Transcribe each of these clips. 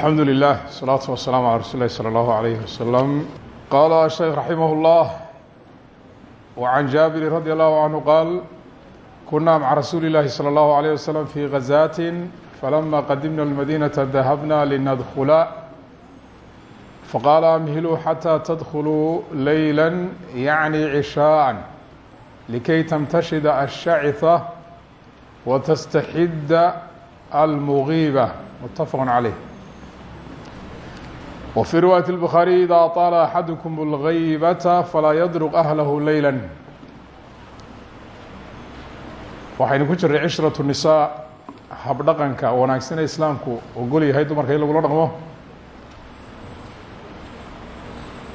alxamdu lilah الsalaatu wasalaamu calى rasuuli lahi salى اllahu alayh wasalam qaala sheekh raximah اllah wacan jaabiri radi allahu canhu qaal kuna maca rasuuli اllahi salى اllahu alayh wasalam fi gazaatin falama qadimna اlmadinata dahabna linadkula faqaala amhiluu xatى tadkuluu leyla yacni cishaءa likay tamtashida الshacitha watastaxida almugiiba mutafaq caleyh وفي رواية البخاري إذا طال أحadكم الغaybة falaa ydرق أهlh leyلا waxaynu ku jiray cishraة النisاء habdhaqanka wanaagsane islaamku ogol yahay dumarka in lagula dhaqmo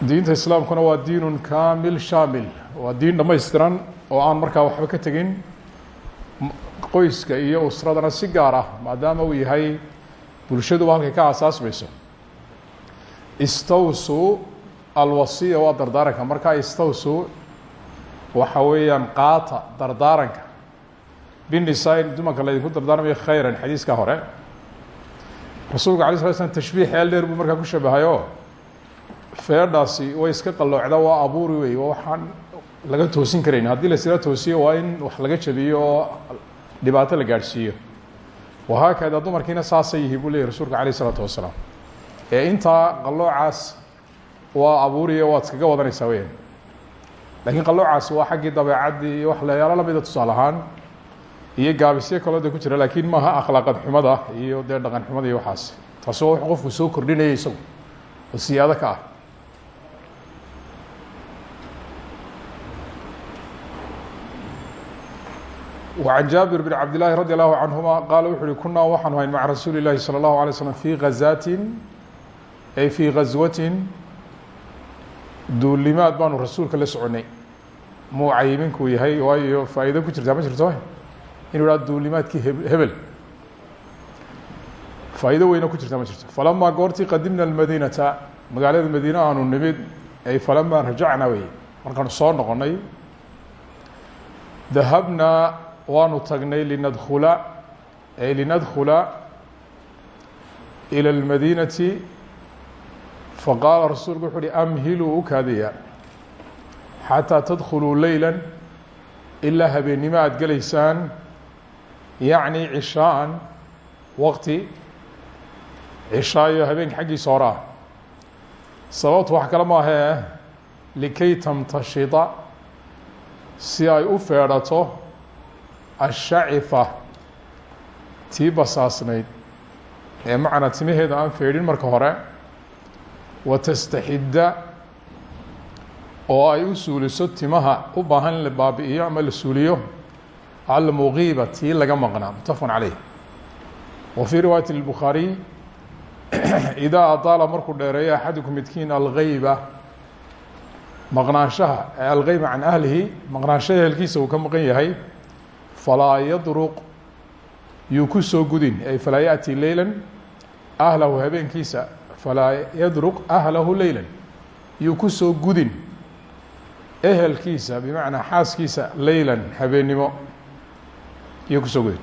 diinta islaamkuna waa diin kamil shamil waa diin dhamaystiran oo aan markaa waxba ka tegin qoyska iyo usradana si gaar ah maadaama uu yahay bulshaduba halkay ka asaasmayso istawsuu alwasiya waa dardaaranka. Markaa istawsuu waxa weeyaan qaata dardaaranka. Binisaa in dumarka laydinku dardaarmayo khayran xadiiska hore. Rasuulka alay sla slam tashbiix eel dheer buu markaa ku shabahayo. Feedhaasi way iska qalloocda waa abuuri wey waxaan laga toosin karayn. Haddii lasila toosiyo waa in wax laga jabiyo dhibaato la gaadhsiiyo. Wahaakada dumarkiina saasay yihi buu leyahy rasuulka alayh isalaatu wasalaam ee intaa qalloocaas waa abuuriya waad iskaga wadanaysaa weyaan lakiin qalloocaasi waa xaggii dabeecaddii iyo wax layaalo lamida tusaale ahaan iyo gaabisyo kaloo de ku jira laakiin maaha akhlaaqad xumada iyo dee dhaqan xumada iyo waxaas taasi waa wuxuu qofku soo kordhinaya isagu oo siyaado ka ah وعن jaaبir بن cabd للahi radي الlahu canهuma qaala wuxu uhi kunaa waxaanu hayn maca rasuuli الlahi salى الlahu عalيه slm fي gazaatin ay fii gaswatin duulimaad baanu rasuulka la soconay. Muu cayiminkuu yahay waayo faa'iido ku jirtaa ma jirto inu haha duulimaadkii hebel. Faa'iido weyna ku jirtaa ma jirto. Falamaa goortii qadimna almadinata magaalada madiine aanu nimid ay falamaa rajacna wey markaanu soo noqonay dahabnaa waanu tagnay linadkula ay linadkula ilى اlmadinati faqaala rasuulku wuxu uhi amhiluu u kaadiya? Xataa tadkuluu leyla ilaa habeennimo aada gelaysaan? Yacni cishaaan waqti cishaayo habeenka xaggiisa hore ah sababtu wax kale maahee likay tamtashida si ay u feedhato ashacifa tii basaasnayd. Ee macnaa timaheeda aan feedhin marka hore watastaxidda oo ay u suuliso timaha u baahan in la baabi'iyo ama la suuliyo almugiiba tii laga maqnaa mutafaqun caleyh wa fii riwaayati lbukhaariy idaa adaala markuu dheereeyo axadukum midkiin algayba maqnaanshaha algayba can ahlihi maqnaanshaha ehelkiisa uu ka maqan yahay falaa yadruq yuu ku soo gudin ay falaa yaأti leyla ahlahu habeenkiisa falaa yadruq ahlahu leyla yuu ku soo gudin ehelkiisa bimacnaa xaaskiisa leylan habeennimo iyo ku soo gudin.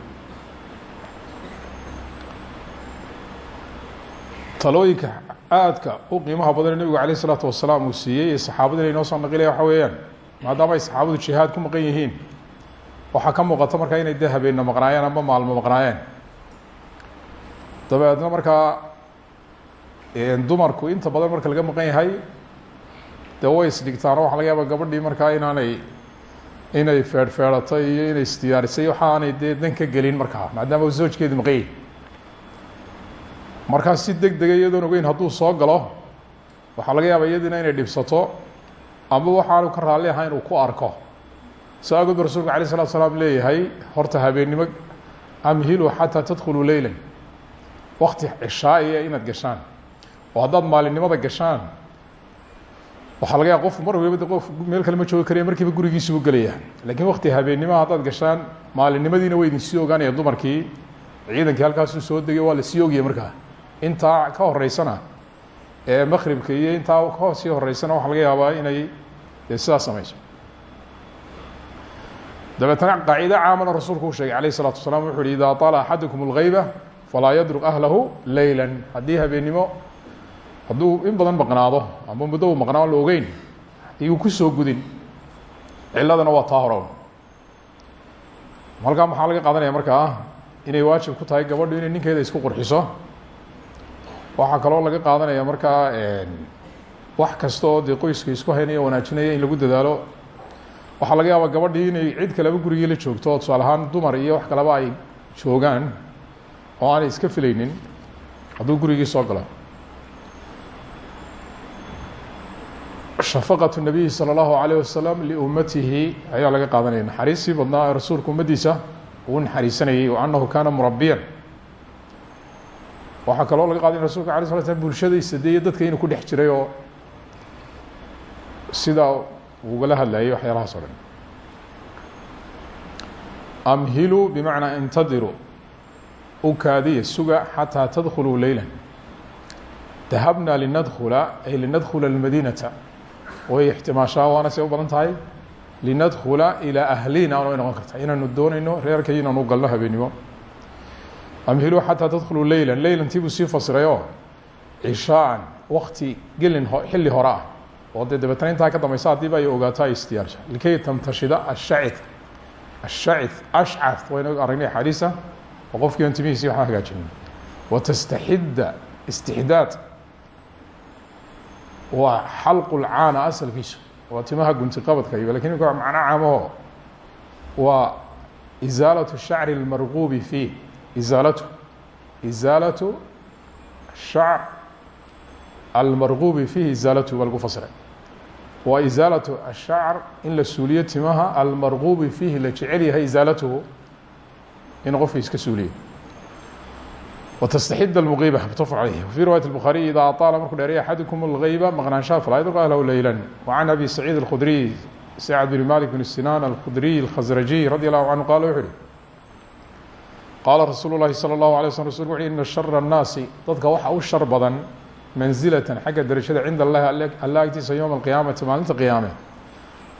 Talooyinka aadka u qiimaha badanee nabigu aleyh isalaatu wasalaam uu siiyey ee saxaabada inay noo soo naqilaya waxa weeyaan maadaama ay saxaabadu jihaad ku maqan yihiin waxaa ka muuqata markaa inay dee habeenna maqnaayeen ama maalmo maqnaayeen dabeedna markaa dumarku inta badan marka laga maqan yahay dee way isdhigtaan laga yaaba gabadhii markaa inaanay inay feedhfeedhatay iyo inay isdiyaarisay waxa aanay dee ka gelin markaa maadaama zoojkeedi maqan yahi markaa si deg dega iyadoon ogeyn hadduu soo galo waxaa laga yaaba iyadiina inay dhibsato ama waxaanu ka raalli ahaa inuu ku arko. Sa agood ba rasulka alay slatu leeyahay horta habeennimo amhilu xataa tadkuluu leyla wakti cishaaiya inaad gashaan oo haddaad maalinimada gashaan waxaa laga yaaba qofku mar waliba qof meel kale ma joogi karaya markiiba gurigiisuu gelaya lakiin wakti habeennimoa haddaad gashaan maalinimadiina way idin sii ogaanaya dumarkii ciidankii halkaasuu soo degay waa la sii ogaya markaa intaa ka horeysana ee makribka iyo intaa ka sii horeysana waxaa laga yaabaa inay dee sidaas samayso dabeetana qaacido caamana rasuulku u sheegay alayه الsalaatu wasalaam wuxu uhi ida طala axadukum اlgayba falaa yadruq ahlahu leyla haddii habeennimo hadduu in badan maqnaado ama muddo uu maqnaa la ogeyn ayuu ku soo gudin ciladana waa taa hore. Halkaa maxaa laga qaadanaya markaa inay waajib ku tahay gabadhu inay ninkeeda isku qurxiso. Waxaa kaloo laga qaadanaya markaa wax kasta oo qoyska isku haynaya wanaajinaya in lagu dadaalo. Waxaa laga yaabaa gabadhii inay cid kaleba gurigii la joogto oo tusaale dumar iyo wax kaleba ay joogaan oo aanay iska filaynin hadduu gurigii soo galo shafaqat nabiyi sala allahu alayh wasalam liummatihi ayaa laga qaadanaya naxariistii badnaa ee rasuulku ummadiisa. Uu naxariisanayay o anahu kaana murabiyan waxaa kaloo laga qaadanaya rasulka ala sala slam bulshadaysa de dadka inuu ku dhex jiray oo sidaa ugala hadlayay waxyaalahaas o dhan. Amhiluu bimacnaa intadiruu u kaadiya suga xataa tadkhuluu leyla dahabna linadkhula ay linadkhula almadiinata way ixtimaashaa waana say u badan tahay. Linadkula ilaa ahlina way noqon kartaa inaanu doonayno reerkay inaanu u galno habeennimo amhiluu xataa tadkuluu leyla leylantii buu sii fasirayoo. Cishaaan wakti gelin xilli hore ah. Oo dee dabeetna intaa ka dambaysa haddiiba ay ogaato ay likay tamtashida ashacid ashacid ashcath waynu aragnay axaadiisa oo qofkii aan timihiisii waxaa hagaajinin watastaxidda istixdaad waa xalqu lcaana asalkiisu. Waa timaha gunti qabadka iyo laakiin imika macno caamaho waa isaalatu shacri اlmarguubi fiih isaalatu isaalatu shacr almarguubi fiihi isaalatu baa lagu fasiray waa isaalatu ashacr in la suuliyo timaha almarguubi fiihi la jecel yahay in qofka iska wتstaxid اmgiba mutafq عaleyh wfي riwayat الbخariي ida aطaala markuu dheeray axadukum اlغayba maqnaanshaha falaa yadrq ahlahu leyla وcan abi saciid الkhudriy sacd bn malik bn sinan alkhudriy الkhasrajiy radi allahu canhu qala wuxu uhi qaala rasuulu lahi salى اllahu alay slm rasulku wuxu ina shara الnaasi dadka waxa u shar badan mansilatan xagga derajada cinda allahi alla agtiisa yowma اlqiyaamati maalinta qiyaame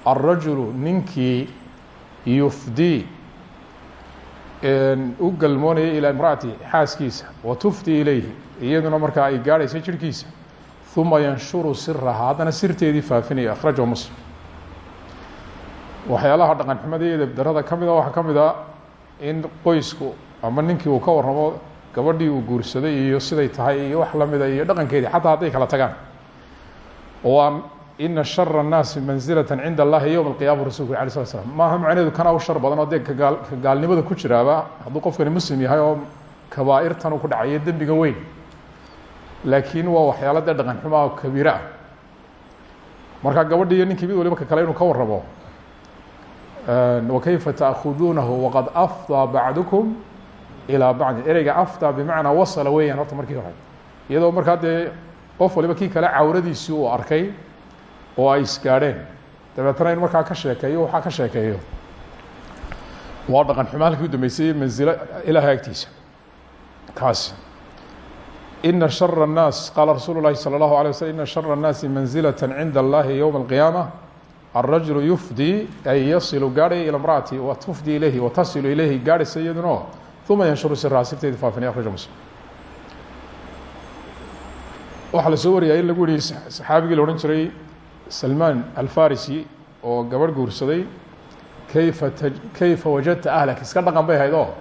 alrajulu ninkii yufdii u galmoonaya ilaa imraati xaaskiisa wa tufdi ilayhi iyaduna markaa ay gaadhaysa jirhkiisa uma yanshuru siraha haddana sirteedii faafinaya akhrajahu muslim. Waxyaalaha dhaqan xumada iyo edebdarada ka mida waxaa ka mid a in qoysku ama ninkii uu ka warramo gabadhii uu guursaday iyo siday tahay iyo wax lamida iyo dhaqankeedii xataa hadday kala tagaan. Oo ina shara الnaasi mansilata cinda allahi yowma alqiyama rasulku alay slat slam maaha macneedu kana u shar badan oo dee ka gaalnimada ku jiraaba hadduu qofkani muslim yahay oo kabaairtan ku dhacayo dembiga weyn. Laakiin waa waxyaalo dhaqan xuma oo kabiire ah. Marka gabadhi ninkii mid ka kale inuu ka warramo wakayfa taakuduunahu waqad afdaa bacdukum ilaa bacdin ereyga afdaa bimacnaa wasala weeyaan horta markii hore. Iyadoo markaa dee qof waliba kii kale cawradiisii arkay oo ay isgaadheen dabeetna in markaa ka sheekeeyo waxaa ka sheekeeyo waa dhaqan xumo halkii u dambeysay manzilo ilaahay agtiisa kaasi ina shara الnaas qaala rasuulu lahi salى اllahu alيه waslm ina shara الnaasi manzilaة cinda اllahi yowma اlqiyaama alrajulu yufdii ay yasilu gaadhaya ilى imraati wa tufdi ilayhi wa tasilu ilayhi gaadhaysa iyaduna uma yanshuru siraha sirteedi faafinay akhraja muslim waxaa la soo wariyaa in lagu yihi saxaabigii la odhan jiray salmaan alfarisi oo gabadh guursaday kayfa t kayfa wajadta ahlak? Iska dhaqan bay ahayd oo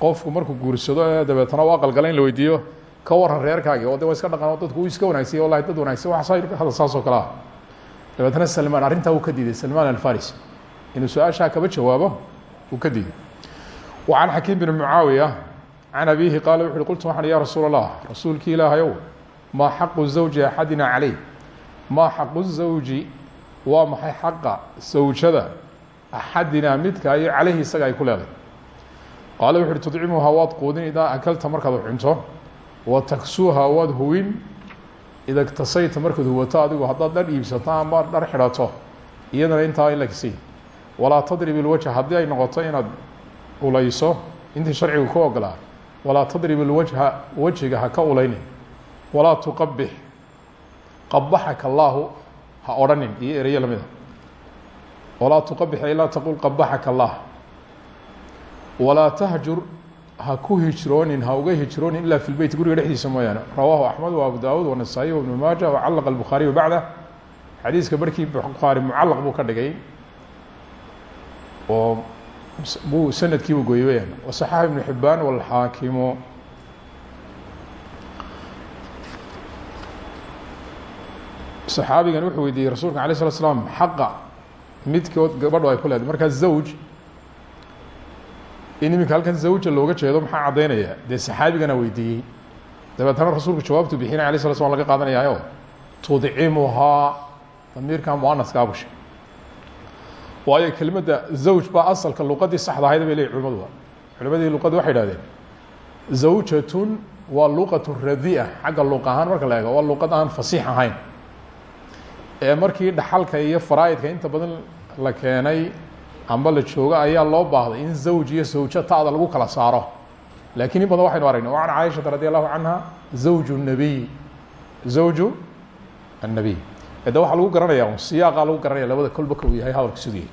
qofku markuu guursado ee dabeetana u aqalgala la weydiiyo. Ka waran reerkaagi oo de iska dhaqan oo dadku uu iska wanagsanya wallahi dad wanagsan waa hada saas oo kale ah. Dabeetana salmaan arrintaa uu ka diiday salmaan alfarisi. Inuu su'aashaa jawaabo uu ka diiday. Wa can xakiim bn mucaawiya can abihi qaala wuxu qultu waxaan ya rasuul allah ilaahayow maa xaqu zawji axadina caleyh maa xaqu zawji waa maxay xaqa sawjada axadinaa midka iyo caleyhi isaga ay ku leedahay qaale wuxu uhi tudcimuhaa waad quudin idaa akalta markaad cunto wa taksuuha waad huwin ida igtasayta markaad huwato adigu haddaad dhar iibsato ama dhar xidhato iyadana intaa in lakisii walaa tadrib ilwajha haddii ay noqoto inaad ulayso intii sharcigu ku ogolaa walaa tadrib ilwajha wejiga ha ka ulaynin. Walaa tuqabix qabaxaka allaahu ha odhanin iyo ereyo lamida walaa tuqabix ay taqul qabaxaka allah walaa tahjur ha ku hijroonin ha uga hijroonin ilaa fi lbeyt guriga dhexdiisa mooyaane. Rawaahu axmed wa abu daawuud wanasaayi wa ibnu maaja wacalaqa albukhaariyu bacdah xadiiska barkii bukhaari mucalaq buu ka dhigay. Oo buu sanadkiibu gooyey weyaan wasaxaxa ibnu xibaan walxaakimu saxaabigan wuxuu weydiiyey rasuulka alay slat slam xaqa midkood gabadho ay ku leedahay. Markaa zawj in iminka halkan zawja looga jeedo maxaa caddaynaya dee saxaabigana weydiiyey. Dabeetana rasuulku jawaabtu bixinay alay slat slam laga qaadanayaayo. Tudcimuhaa damiirka muanaska bushe waayo kelimadda zawj baa asalka luqadii saxda ahayd bay leeyihiin culimaduba culimadii luqadda waxay idhahdeen zawjatun waa luqatu radia xagga luq ahaan marka la eego waa luqad aan fasiix ahayn ee markii dhaxalka iyo faraa'idka inta badan la keenay amba la joogo ayaa loo baahday in zawj iyo ta'da lagu kala saaro. Lakiin in badan waxaynu aragnay can caaishata radi allahu zawju nabiy zawju annabiy de waxaa lagu garanaya un siyaaqa lagu garanaya labada kolba ka uu yahay yahay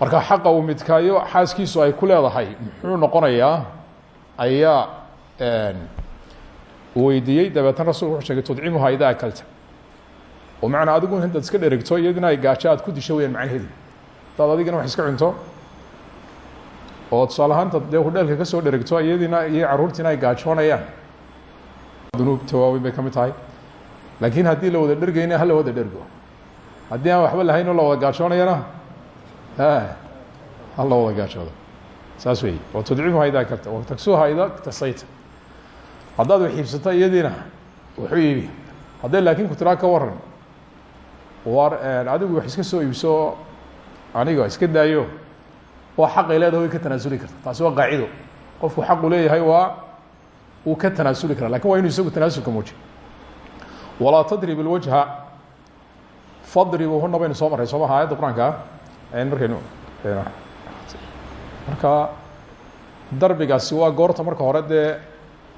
marka xaqa uu midkaayo xaaskiisu ay ku leedahay muxuu noqonayaa ayaa weydiiyey dabeetna rasulku wuxuu sheegay tudcimuhaa idaa akalta oo macnaa adigu intaad iska dheregto iyadina ay gaajo aad ku disho weyaan macnaheedu hadaad adigina wax iska cunto. Oo tusaale ahaanta dee hudheelka ka soo dheregto iyadiina iyo carruurtiina ay gaajoonayaan. Dunuubta waaweyn bay ka mid tahay. Laakiin haddii la wada dhergeyna hala wada dhergo. Haddii aan waxba lahayn oo la wada gaajoonayana ha la wada gaajoodo. Saas wey wa tudcimuha idaa karta wa tagsuha idaa tasayta. Haddaad wax iibsato iyadiina wuxuu iibi hadday laakiin ku tiraa ka waran war adigu wax iska soo iibso aniga iska daayo waa xaqay leedahay way ka tanaasuli karta. Taasi waa qaacido. Qofku xaqu leeyahay waa uu ka tanaasuli karaa laakiin waa inu isagu tanaasulka muujiyo walaa tadrib اlwajha fadribuhuna baynu soo marray. Soo maha ayadda qur'aanka ah markaynu marka darbigaasi waa goorta marka hore dee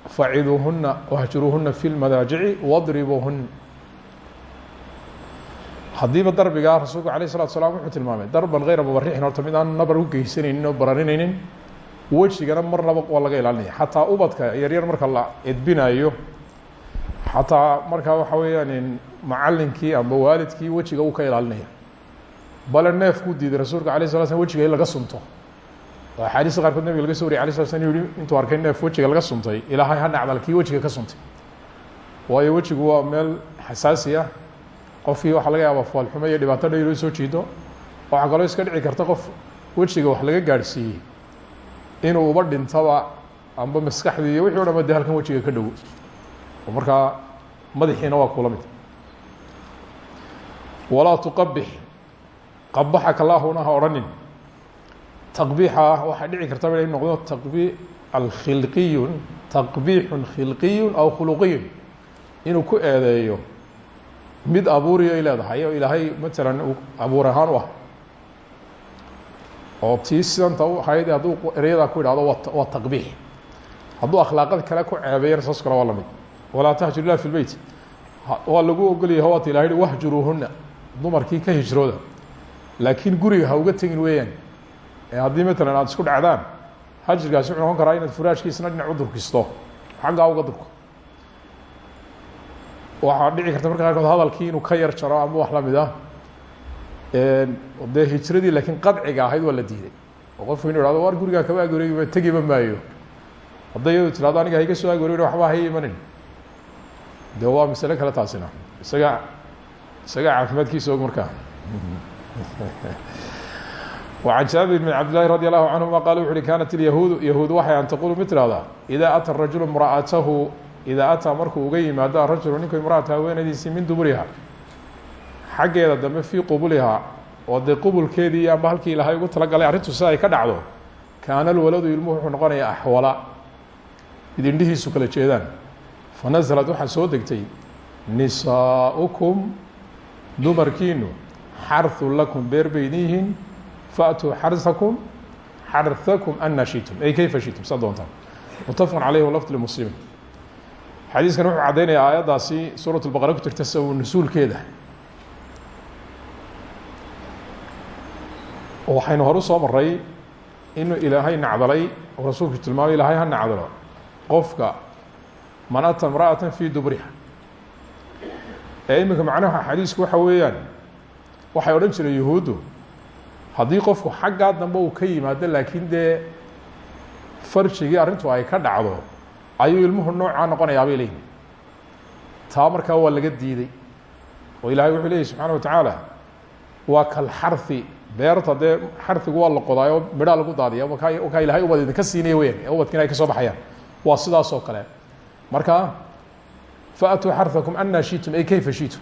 faciduuhuna wahjuruuhuna fi lmadaajici wadribuuhun haddiiba darbigaa rasuulku alay slatu slam wuxuu tilmaamay darban hayra mubarixin horta mid aan nabar u geysanaynin oo bararinaynin wejigana marnaba waa laga ilaalinaya xataa ubadka yaryar marka la edbinayo xataa markaa waxa weeyaan macalinkii amba waalidkii wejiga uu ka ilaalinaya. Bale neefkuu diiday rasuulka alay sla slam wejiga in laga sunto. Oo axaadiista qaarkood nabiga laga soo wariy alay sla slam inu yihi intuu arkay neef wejiga laga suntay ilaahay ha nacdal kii wejiga ka suntay. Waayo wejigu waa meel xasaasi ah qofkii waxaa laga yaaba foolxumo iyo dhibaato dha inoo soo jiido waxaa kaloo iska dhici karta qof wejiga wax laga gaadhsiiyey inuu uba dhintaba amba maskaxdii iyo wixii o dhan halkan wejiga ka dhow. Oo madaxiina waa kula mid. Walaa tuqabix qabaxaka laahuna ha odhanin taqbiixa waxaa dhici kartaba inay noqdo taqbi alkhilqiyun taqbiixun khilqiyun aw khuluqiyun. Inuu ku eedeeyo mid abuuriyo ay leedahay oo ilaahay matalan abuur ahaan u ah. Oo tii sidanta u ahayd hadduu ereyadaa ku idhahdo wa waa taqbiix. Hadduu akhlaaqad kale ku ceebeeyana saas kale waa la mid walaa tahjur ilah fi lbeyt waa lagu ogolyahay waata ilahay wahjuruuhuna dumarkii ka hijrooda. Laakiin guriga ha uga tegin weeyaan. Haddii matalan aada isku dhacdaan hajirkaasi wuxuu noqon karaa inaad furaashkiisna dhinac u durkisto. Xaggaa uga durko waxaa dhici karta marka qaarkood hadalkii inuu ka yar jaro ama wax lamid ah dee hijradii laakiin qadciga ahayd waa la diiday oo qofku inu ihahdo war gurigaa kaba agwareegiba tegiba maayo hadday iyadu tirahdo aniga hayga soo agwareegin waxba hay imanin de waa masale kale taasina isaga isaga caafimaadkiisa og markaa وعن jaaبir بن cabd للahi radي الlahu canهuma qala wuxu uhi kanat الyahuudu yahuud waxay an taqulu mid tirahdaa إida atى الrajulu imra'atahu idaa ataa markuu uga yimaado arajulu ninku imra'ata haweenadiisii min duburiha xaggeeda dambe fii qubulihaa oo dee qubulkeedii amba halkii ugu talagalay arrintu sida ka dhacdo kaana alwaladu ilmuhu wuxuu noqonayaa axwala mid kala jeedaan fanaزlad waxaa soo degtay nisaa'ukum dumarkiinu xarثu lakum beer bay idin yihiin faatuu ay kayfa shitum saa doontaan mutafaq caleyh walafd xadiiskan wuxuu caddaynaya aayaddaasi suurat اlbaqara ku jirta saw nusuulkeeda. Waxaynu horu soo maray inuu ilaahay nacdalay oo rasuulku tilmaamay ilaahay ha nacdalo qofka man ata imra'ata fi dubriha. Ee iminka macnaha xadiisku waxa weeyaan waxay odhan jireen yuhuuddu haddii qofku xaggaa dambe uu ka yimaado laakiin dee farjigii arrintu ay ka dhacdo ayuu ilmuhu noocaa noqonayaa bay leeyihiin. Taa markaa waa laga diiday. Oo ilahay wuxuu leeyahy subxaana wa tacaala waa kalxarhi beerta dee xarigu waa la qodaay oo midhaa lagu daadiya kaa ilahay ubad idinka siinaya weyaan ee ubadkiina ay ka soo baxayaan. Waa sidaas oo kale. Marka faatuu xarhakum anaa shitum ay kayfa shitum?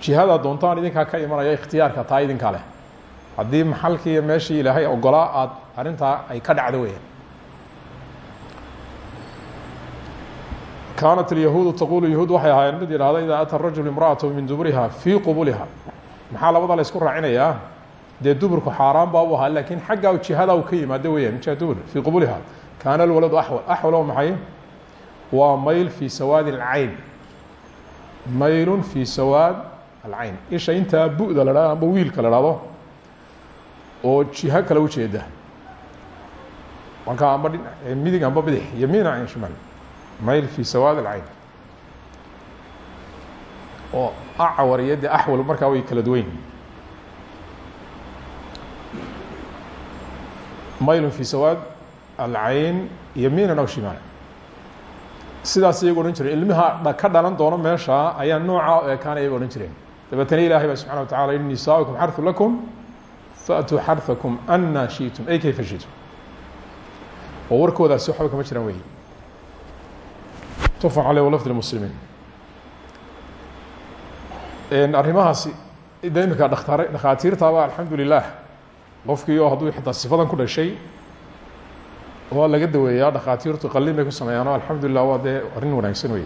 Jihadaa doontaan idinkaa ka imanaya ikhtiyaarka taa idinkaa leh. Haddii maxalkii iyo meeshii ilaahay ogolaa aad arrintaa ay ka dhacdo weyaan kaanat اlyahuudu taqulu yahuud waxay ahaayeen mid yidhahda idaa ata rajul imra'atahu min dubriha fii qubuliha. Maxaa labada la ysku raacinayaa? Dee duburku xaaraan baa u ahaa lakiin xaggaa jihada u ka yimaado weeyaan jiha dubur fii qubuliha. Kaana alwaladu axwal axwal oo maxay? Waa mayl fii sawaadi alcayn. Maylun fii sawaad alcayn. Isha intaa bu'da la dhahdo amba wiilka la dhahdo oo jiho kale ujeeda marka amba midig amba bidix yamiina shimal mayl fii sawaad alcayn. Oo acwar iyo de axwal markaa way kala duwan mayl fii sawaad alcayn yamiinan sidaas iyagu odhan jireen. Ilmaha ka dhalan doono meesha ayaa nooca o ekaana iyaga odhan jireen. Dabeetana ilahay ba subxana wa tacala in nisaaukum xarثu lakum faatuu xarثakum ana shitum. Ay kayfa shitum? Oo warkoodaasi waxba kama jiraan wey mutafaq aleyh walafd lmuslimiin arrimahaasi de imika dhaktar dhakhaatiirtaaba alxamdu lilah qofkii oo hadduu xitaa sifadan ku dhashay waa laga daweeyaa dhakhaatiirtu qalin ku sameeyaano alxamdulilah waa dee arrin wanaagsan wey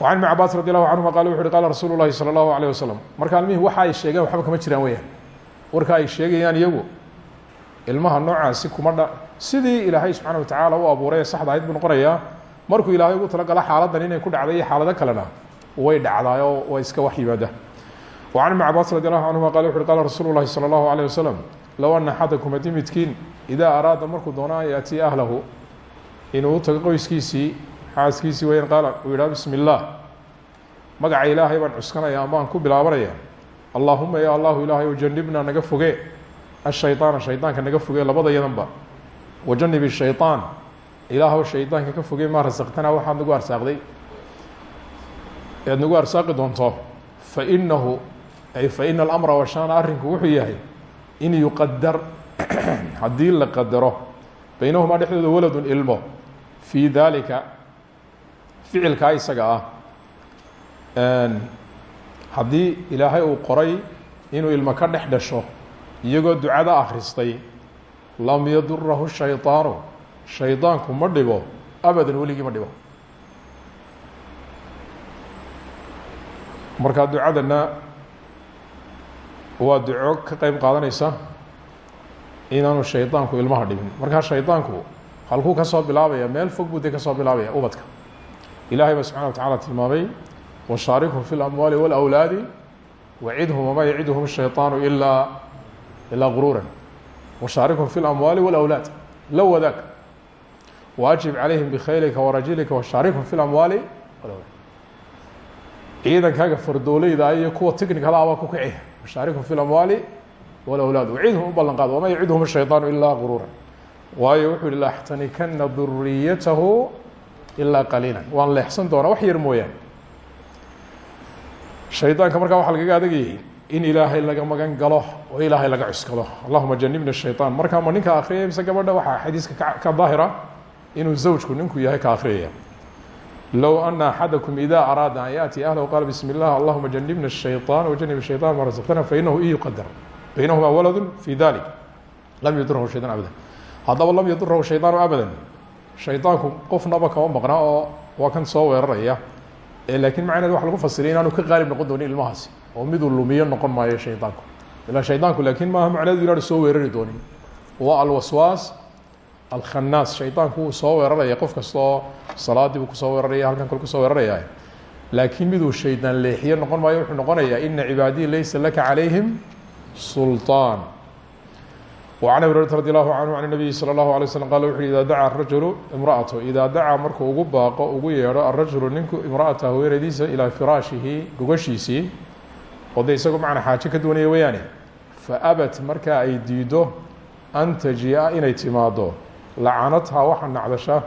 wacan ibni cabaas radi allahu canhuma qala wuxu uhi qaala rasuulu llahi sala marka almihii waxa ay sheegeen waxba kama jiraan weyaan warka ay sheegayaan iyagu ilmaha noocaasi kuma dha sidii ilaahay subxaana wa tacaala u abuuray saxda ahayd buu noqonayaa markuu ilaahay ugu talagalo xaaladan inay ku dhacday iyo kalena way dhacdaayoo waa iska wax yimaada. Wacan ibn cabaas radi allahu qala wuxu qala rasuulu llahi sala allahu alayh wasalam low ana axadakum haddii midkiin idaa araada ahlahu inuu u tago qoyskiisii xaaskiisii weyaan qaala uu magaca ilaahay baan cuskanaya amaan ku bilaabanaya. Allaahuma ya allahu ilaahay ou janibna naga foge. Ashayطaana shaydaanka naga foge labadayadanba wajanib shayطaan ilaahw shaydaanka ka foge maa rasaqtana waxaad nagu arsaaqday. Ead nagu arsaaqi doonto. Fainahu ay faina alamra washaana arrinku wuxuu yahay in yuqadar haddii la qadaro baynahumaa dhexdooda waladun ilmo. Fii dalika ficilkaa isaga ah. Haddii ilaahay uu qoray inuu ilmo ka dhex dhasho iyagoo ducada akhristay lam yadurahu shayطaanu shaydaanku ma dhibo abadan weligii ma dhibo markaa ducadana waa duco ka qeyb qaadanaysa inaanu shaydaanku ilmaha dhibin markaa shaydaanku halkuu ka soo bilaabaya meel fog buu de ka soo bilaabaya ubadka ilahay baa subxana wa tacala tilmaamay washaarikhum fi اlamwaali wاlawlaadi wacidhum wama yacidhum الshayطaanu ilaa ilaa guruura washaarikhum fi اlamwaali wاlawlaad la wadaag waajib calayhim bikhaylika warajulika washaarikhum fi lamwaali ciidankaaga fardooleyda iyo kuwa tichnicalaaba ku kiciya washaarikhum fi lamwaali walawlaad waciidhum u ballan qaad wamaa yacidhum ashayaanu ilaa guruura waayo wuxuu yihi laaxtanikana duriyatahu ilaa qaliilan waan leexsan doonaa wax yar mooyaan shaydaanka markaa waxaa lagaga adagayay in ilaahay laga magan galo oo ilaahay laga cuskado allahuma janibna shayaan markaa ma ninka akriyaya mise gabadha waxaa xadiiska ka daahira inuu zawjku ninku yahay ka akhriyaya low ana axadakum ida araada an yaأtiya ahlahu qaala bismi اllah allahuma janibna الshayطaan wajanib الshayطan ma razaqtana fainahu in yuqadar baynahuma waladu fi dalik lam yudurhu shayطan abada haddaba lam yadurahu shayطaanu abada shayطaanku qofnaba kama maqna oo waa kan soo weeraraya laakiin macneed waxa lagu fasiriya inaanu ka qaalib noqon doonin ilmahaasi oo miduu lumiyo noqon maayo shaydaanku ila shaydaanku laakiin maaha macneedu inaanu soo weerari doonin waa alwaswaas alkhanaas shaydaanku wuu soo weeraraya qof kasta oo salaadii buu kusoo weeraraya halkan kale kusoo weeraraya laakiin miduu shaydaan leexiyo noqon maayo wuxuu noqonayaa ina cibaadiyi laysa laka calayhim sulطaan وعن أبي هريرة رضي الله عنه عن النبي صلى الله عليه وسلم qال وxu hi إdا dacا الرaجuل امرأaته إdaa dacaa markuu ugu baaqo ugu yeedho الraجuل ninku imرأata haweenadiisa ilىa فiraashihi gogashiisii oo de isagoo macna xaajo ka duwanaya weyaane faأbat markaa ay diido an tajii'a inay timaado lacanathaa waxaa nacdasha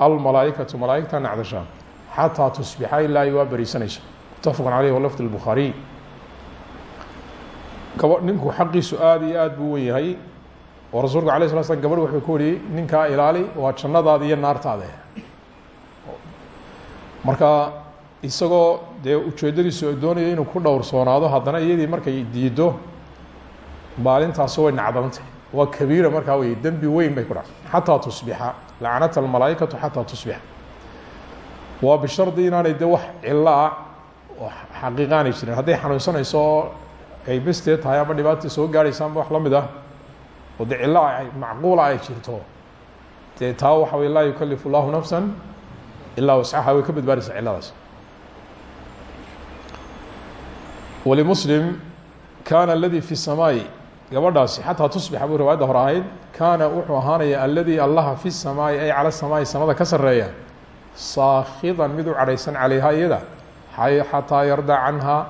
almalaaikatu malaaigtaa nacdasha xataa tusbixa ilaa ay waa bariisanaysa mutafaqun caleyh walafd اlbukhaariy gaba ninku xaqiisu aada iyo aada buu wen yahay oo rasuulku alay sla slam gabadh wuxuu ku wariyey ninkaa ilaali waa jannadaada iyo naartaada. Marka isagoo dee ujeeddadiisu doonayo inuu ku dhowrsoonaado haddana iyadii markay diiddo maalintaasi way nacdantay waa kabiira markaa wey dembi weyn bay ku dhacday. Xataa tusbixa lacanata almalaaikatu xataa tusbixa waa bishardi inaanay dee wax cilo ah oo xaqiiqa aanay xanuunsanayso ay bestee tahay ama dhibaata soo gaarhaysaanba wax la mid ah oo dee cilo ah, ay jirto dee taa waxa wey laa yukalifu llahu nafsan ilaa wascaha way ka badbaadaysaa ciladaas walimuslim kana aladi fi samaa'i gabadhaasi xataa tusbixa buu riwaayadda hor ahayd kaana wuxuu ahaanaya aladii allaha fi samaai ay cala samaai samada ka sarreeya saakhidan mid u cadhaysan calayha iyada xataa yardaa canhaa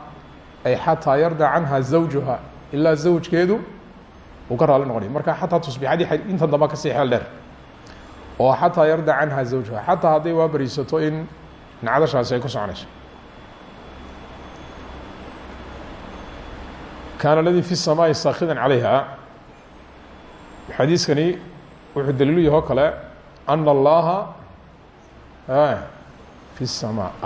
ay xataa yardaa canha zawjuha ilaa zawjkeedu uu ka raali noqonay marka xataa tusbixadii intan damba ka sii xeel dheer oo xataa yardaa canha zawjuha xataa hadday waa bariisato in nacdashaasi ay ku soconayso. kaana aladii fi الsamaaءi saakhidan calayha xadiiskani wuxuu daliilu yaho kale ana allaha fi الsamاء